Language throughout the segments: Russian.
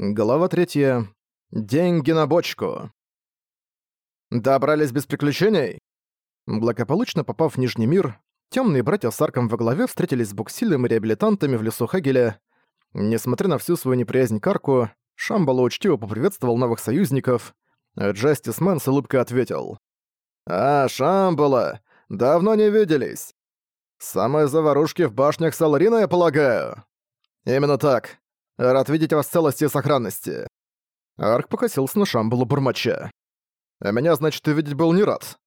Глава третья. Деньги на бочку. Добрались без приключений? Благополучно попав в Нижний мир, темные братья с Арком во главе встретились с Буксилем и реабилитантами в лесу Хагеля. Несмотря на всю свою неприязнь к Арку, Шамбала учтиво поприветствовал новых союзников, Джастис Мэн с улыбкой ответил. «А, Шамбала, давно не виделись. Самые заварушки в башнях Саларина, я полагаю?» «Именно так. Рад видеть вас в целости и сохранности». Арк покосился на Шамбалу Бурмача. «А меня, значит, увидеть был не рад.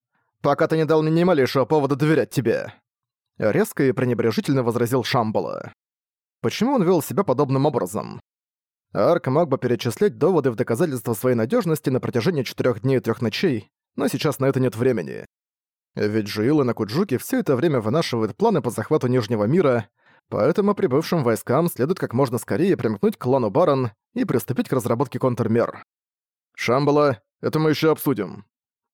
Пока ты не дал мне ни малейшего повода доверять тебе». Резко и пренебрежительно возразил Шамбала. Почему он вел себя подобным образом? Арк мог бы перечислять доводы в доказательство своей надежности на протяжении четырех дней и трех ночей, но сейчас на это нет времени. Ведь Жуил и Накуджуки все это время вынашивают планы по захвату Нижнего мира, поэтому прибывшим войскам следует как можно скорее примкнуть к клану Барон и приступить к разработке контрмер. «Шамбала, это мы еще обсудим».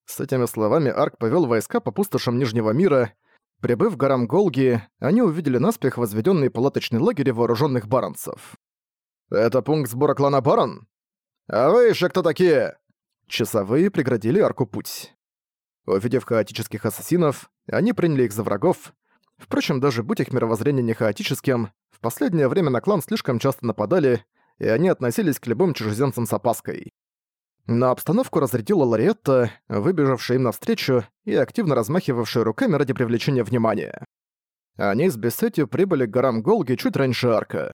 С этими словами Арк повел войска по пустошам Нижнего мира. Прибыв в горам Голги, они увидели наспех возведенный палаточный лагерь вооруженных баронцев. «Это пункт сбора клана Барон? А вы еще кто такие?» Часовые преградили Арку путь. Увидев хаотических ассасинов, они приняли их за врагов. Впрочем, даже будь их мировоззрение не хаотическим, в последнее время на клан слишком часто нападали, и они относились к любым чужеземцам с опаской. Но обстановку разрядила Лариетта, выбежавшая им навстречу и активно размахивавшая руками ради привлечения внимания. Они с Бессетью прибыли к горам Голги чуть раньше арка.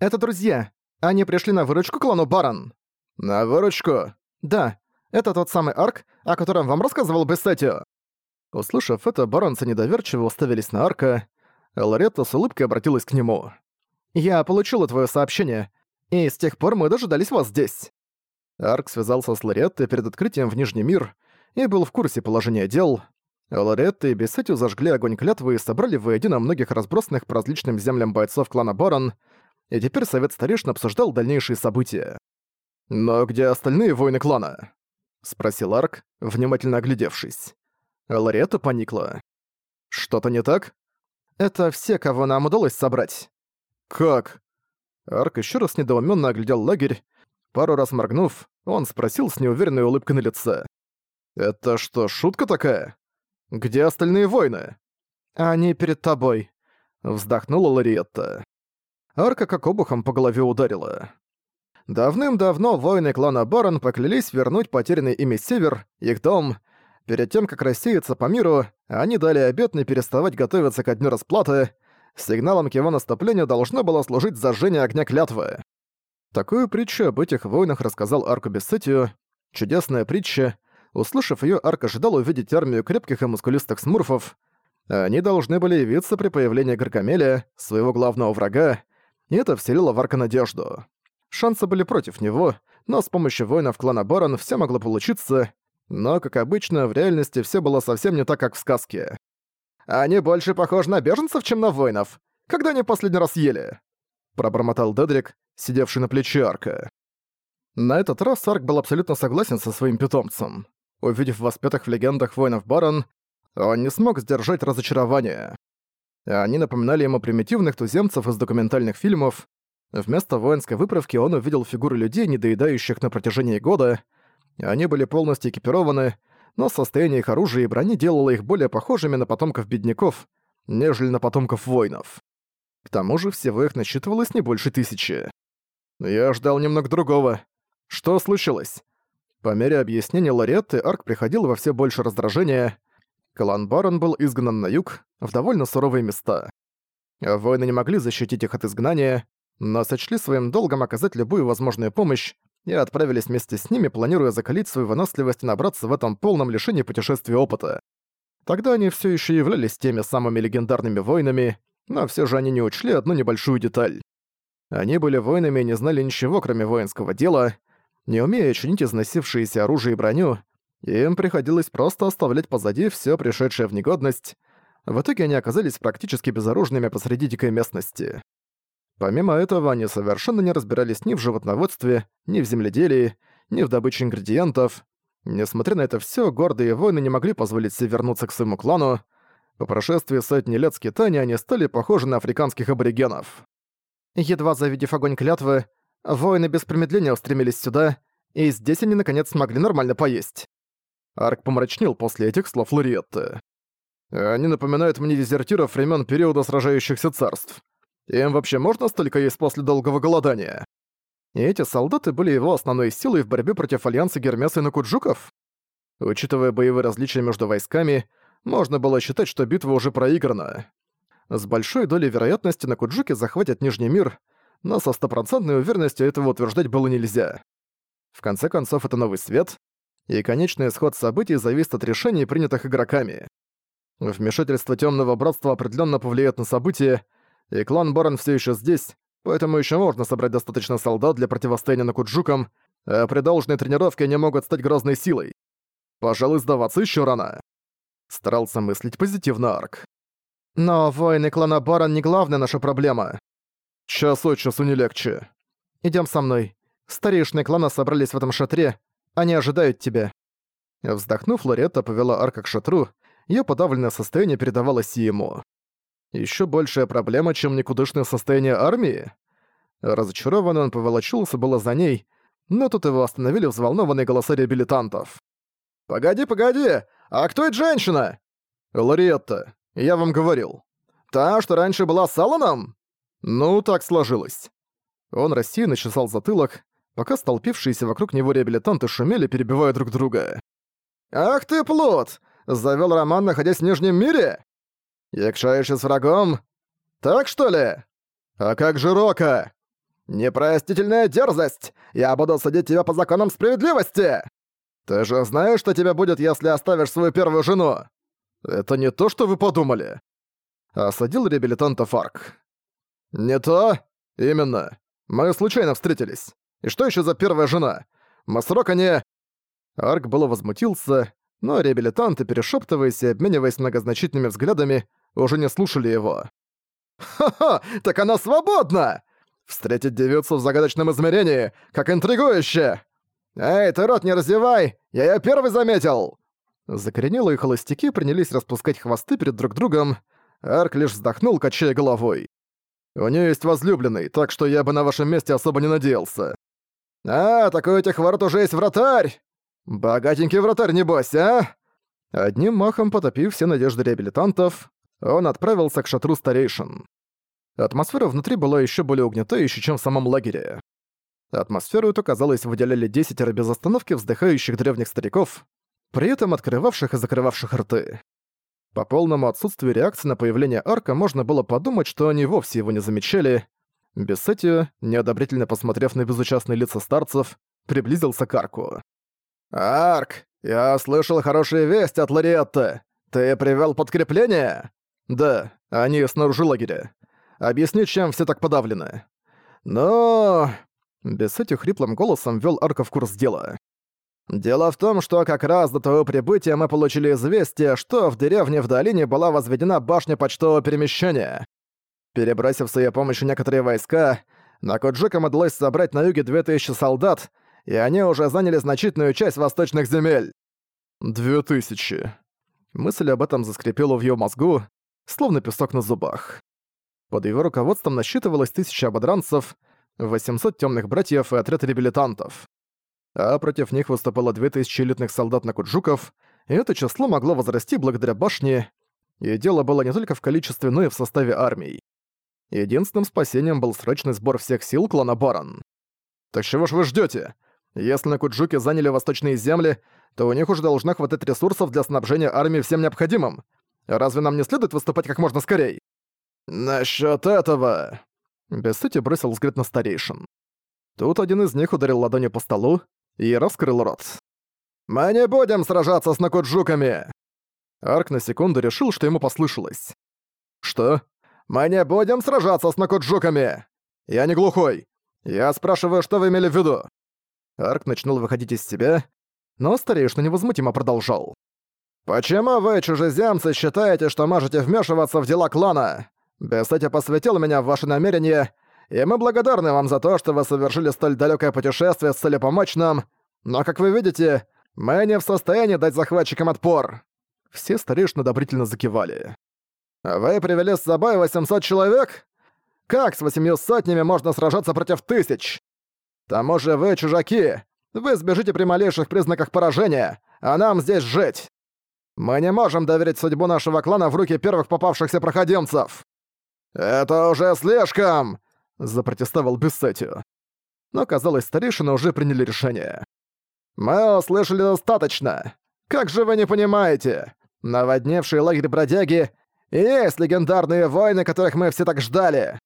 «Это друзья. Они пришли на выручку клану Барон». «На выручку?» «Да. Это тот самый арк, о котором вам рассказывал Бессетью». Услышав это, баронцы недоверчиво уставились на арка. Лоретта с улыбкой обратилась к нему. «Я получила твое сообщение, и с тех пор мы дожидались вас здесь». Арк связался с Лореттой перед открытием в Нижний мир и был в курсе положения дел. Лоретта и Бессетью зажгли огонь клятвы и собрали воедино многих разбросанных по различным землям бойцов клана Барон, и теперь Совет Старейшин обсуждал дальнейшие события. «Но где остальные воины клана?» — спросил Арк, внимательно оглядевшись. Лоретта поникла. «Что-то не так?» «Это все, кого нам удалось собрать». «Как?» Арк еще раз недоуменно оглядел лагерь. Пару раз моргнув, он спросил с неуверенной улыбкой на лице. «Это что, шутка такая? Где остальные воины?» «Они перед тобой», — вздохнула Лориетта. Арка как обухом по голове ударила. Давным-давно воины клана Барон поклялись вернуть потерянный ими Север, их дом. Перед тем, как рассеяться по миру, они дали обет не переставать готовиться ко дню расплаты. Сигналом к его наступлению должно было служить зажжение огня клятвы. Такую притчу об этих воинах рассказал Арку Бессетию. Чудесная притча. Услышав ее, Арк ожидал увидеть армию крепких и мускулистых смурфов. Они должны были явиться при появлении Гаргамеля, своего главного врага, и это вселило в Арка надежду. Шансы были против него, но с помощью воинов клана Барон все могло получиться, но, как обычно, в реальности все было совсем не так, как в сказке. «Они больше похожи на беженцев, чем на воинов. Когда они последний раз ели?» Пробормотал Дедрик, сидевший на плече Арка. На этот раз Арк был абсолютно согласен со своим питомцем. Увидев воспетых в легендах воинов Барон, он не смог сдержать разочарование. Они напоминали ему примитивных туземцев из документальных фильмов, Вместо воинской выправки он увидел фигуры людей, недоедающих на протяжении года. Они были полностью экипированы, но состояние их оружия и брони делало их более похожими на потомков бедняков, нежели на потомков воинов. К тому же всего их насчитывалось не больше тысячи. Я ждал немного другого. Что случилось? По мере объяснения Лоретты, Арк приходил во все больше раздражения. Клан Барон был изгнан на юг, в довольно суровые места. Воины не могли защитить их от изгнания, но сочли своим долгом оказать любую возможную помощь и отправились вместе с ними, планируя закалить свою выносливость и набраться в этом полном лишении путешествия опыта. Тогда они все еще являлись теми самыми легендарными воинами, но все же они не учли одну небольшую деталь. Они были воинами и не знали ничего, кроме воинского дела, не умея чинить износившиеся оружие и броню, им приходилось просто оставлять позади все пришедшее в негодность. В итоге они оказались практически безоружными посреди дикой местности. Помимо этого, они совершенно не разбирались ни в животноводстве, ни в земледелии, ни в добыче ингредиентов. Несмотря на это все, гордые воины не могли позволить себе вернуться к своему клану. По прошествии сотни лет скитания они стали похожи на африканских аборигенов. Едва завидев огонь клятвы, Воины без промедления устремились сюда, и здесь они наконец смогли нормально поесть. Арк помрачнел после этих слов Лориетты. Они напоминают мне дезертиров времен периода сражающихся царств. Им вообще можно столько есть после долгого голодания? И эти солдаты были его основной силой в борьбе против альянса Гермеса и Накуджуков? Учитывая боевые различия между войсками, можно было считать, что битва уже проиграна. С большой долей вероятности Накуджуки захватят Нижний мир, но со стопроцентной уверенностью этого утверждать было нельзя. В конце концов, это новый свет, и конечный исход событий зависит от решений, принятых игроками. Вмешательство Темного Братства определенно повлияет на события, и клан Барон все еще здесь, поэтому еще можно собрать достаточно солдат для противостояния Накуджукам, а при должной тренировке они могут стать грозной силой. Пожалуй, сдаваться еще рано. Старался мыслить позитивно Арк. Но воины клана Барон не главная наша проблема. Час от часу не легче. Идем со мной. Старейшины клана собрались в этом шатре. Они ожидают тебя. Вздохнув, Лоретта повела Арка к шатру. Её подавленное состояние передавалось и ему. Ещё большая проблема, чем никудышное состояние армии? Разочарованный он поволочился было за ней, но тут его остановили взволнованные голоса реабилитантов. «Погоди, погоди! А кто эта женщина?» «Лориетта, я вам говорил. Та, что раньше была с Алланом?» «Ну, так сложилось». Он рассеянно чесал затылок, пока столпившиеся вокруг него реабилитанты шумели, перебивая друг друга. «Ах ты, плут! Завёл роман, находясь в Нижнем мире? Якшаешься с врагом? Так что ли? А как же Рока? Непростительная дерзость! Я буду судить тебя по законам справедливости! Ты же знаешь, что тебе будет, если оставишь свою первую жену? Это не то, что вы подумали. Осадил реабилитанта Фарк. Не то? Именно. Мы случайно встретились. И что еще за первая жена? Мы с Рока не... Арк было возмутился, но реабилитанты, перешептываясь и обмениваясь многозначительными взглядами, уже не слушали его. «Ха-ха! Так она свободна! Встретить девицу в загадочном измерении, как интригующе! Эй, ты рот не раздевай! Я её первый заметил!» Закоренелые холостяки принялись распускать хвосты перед друг другом. Арк лишь вздохнул, качая головой. «У неё есть возлюбленный, так что я бы на вашем месте особо не надеялся». «А, такой у этих ворот уже есть вратарь! Богатенький вратарь, небось, а?» Одним махом потопив все надежды реабилитантов, он отправился к шатру старейшин. Атмосфера внутри была еще более угнетающей, чем в самом лагере. Атмосферу эту, казалось, выделяли десятеро без остановки вздыхающих древних стариков, при этом открывавших и закрывавших рты. По полному отсутствию реакции на появление арка можно было подумать, что они вовсе его не замечали. Бессетию, неодобрительно посмотрев на безучастные лица старцев, приблизился к арку. «Арк, я слышал хорошие вести от Лариетты. Ты привел подкрепление?» «Да, они снаружи лагеря. Объясни, чем все так подавлены». «Но...» Без этих хриплым голосом вел Арка в курс дела. «Дело в том, что как раз до того прибытия мы получили известие, что в деревне в долине была возведена башня почтового перемещения. Перебросив с ее помощью некоторые войска, на Коджикам удалось собрать на юге 2000 солдат, и они уже заняли значительную часть восточных земель. Две тысячи. Мысль об этом заскрипела в её мозгу, словно песок на зубах. Под его руководством насчитывалось тысяча ободранцев, 800 тёмных братьев и отряд реабилитантов. А против них выступало 2000 элитных солдат на Куджуков, и это число могло возрасти благодаря башне, и дело было не только в количестве, но и в составе армий. Единственным спасением был срочный сбор всех сил клана Барон. «Так чего ж вы ждёте? Если на Куджуке заняли восточные земли, то у них уже должно хватать ресурсов для снабжения армии всем необходимым. Разве нам не следует выступать как можно скорей? Насчёт этого... Без сути бросил взгляд на старейшин. Тут один из них ударил ладонью по столу и раскрыл рот. «Мы не будем сражаться с Накуджуками!» Арк на секунду решил, что ему послышалось. «Что? Мы не будем сражаться с Накуджуками! Я не глухой! Я спрашиваю, что вы имели в виду?» Арк начинал выходить из себя, но старейшина невозмутимо продолжал. «Почему вы, чужеземцы, считаете, что можете вмешиваться в дела клана? Бесети посвятил меня в ваши намерения, и мы благодарны вам за то, что вы совершили столь далекое путешествие с целью помочь нам, но, как вы видите, мы не в состоянии дать захватчикам отпор». Все старейшины одобрительно закивали. «Вы привели с собой 800 человек? Как с восемью сотнями можно сражаться против тысяч? К тому же вы чужаки. Вы сбежите при малейших признаках поражения, а нам здесь жить. Мы не можем доверить судьбу нашего клана в руки первых попавшихся проходимцев. Это уже слишком, запротестовал Бессетио. Но, казалось, старейшины уже приняли решение. Мы услышали достаточно. Как же вы не понимаете? Наводневший лагерь бродяги и есть легендарные войны, которых мы все так ждали.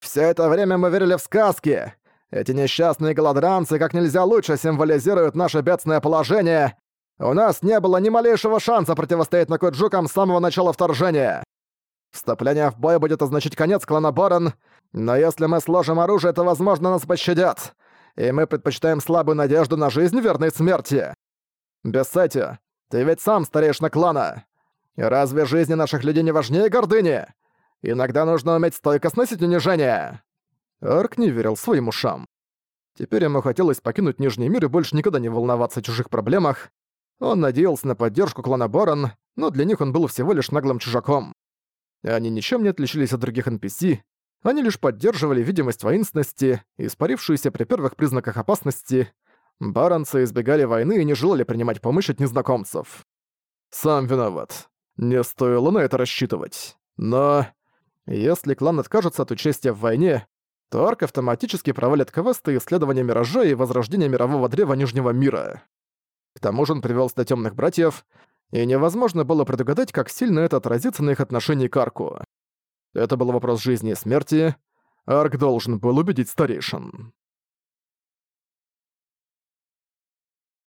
Все это время мы верили в сказки. Эти несчастные голодранцы как нельзя лучше символизируют наше бедственное положение. У нас не было ни малейшего шанса противостоять Накуджукам с самого начала вторжения. Вступление в бой будет означать конец клана Борон, но если мы сложим оружие, то, возможно, нас пощадят. И мы предпочитаем слабую надежду на жизнь верной смерти. Бессети, ты ведь сам старейшина клана. И разве жизни наших людей не важнее гордыни? Иногда нужно уметь стойко сносить унижение. Арк не верил своим ушам. Теперь ему хотелось покинуть Нижний мир и больше никогда не волноваться о чужих проблемах. Он надеялся на поддержку клана Борон, но для них он был всего лишь наглым чужаком. Они ничем не отличились от других NPC, они лишь поддерживали видимость воинственности, испарившуюся при первых признаках опасности. Баронцы избегали войны и не желали принимать помощь от незнакомцев. Сам виноват. Не стоило на это рассчитывать. Но... Если клан откажется от участия в войне, то Арк автоматически провалит квесты исследования Миража и возрождения мирового древа Нижнего мира. К тому же он привел сюда темных братьев, и невозможно было предугадать, как сильно это отразится на их отношении к Арку. Это был вопрос жизни и смерти. Арк должен был убедить старейшин.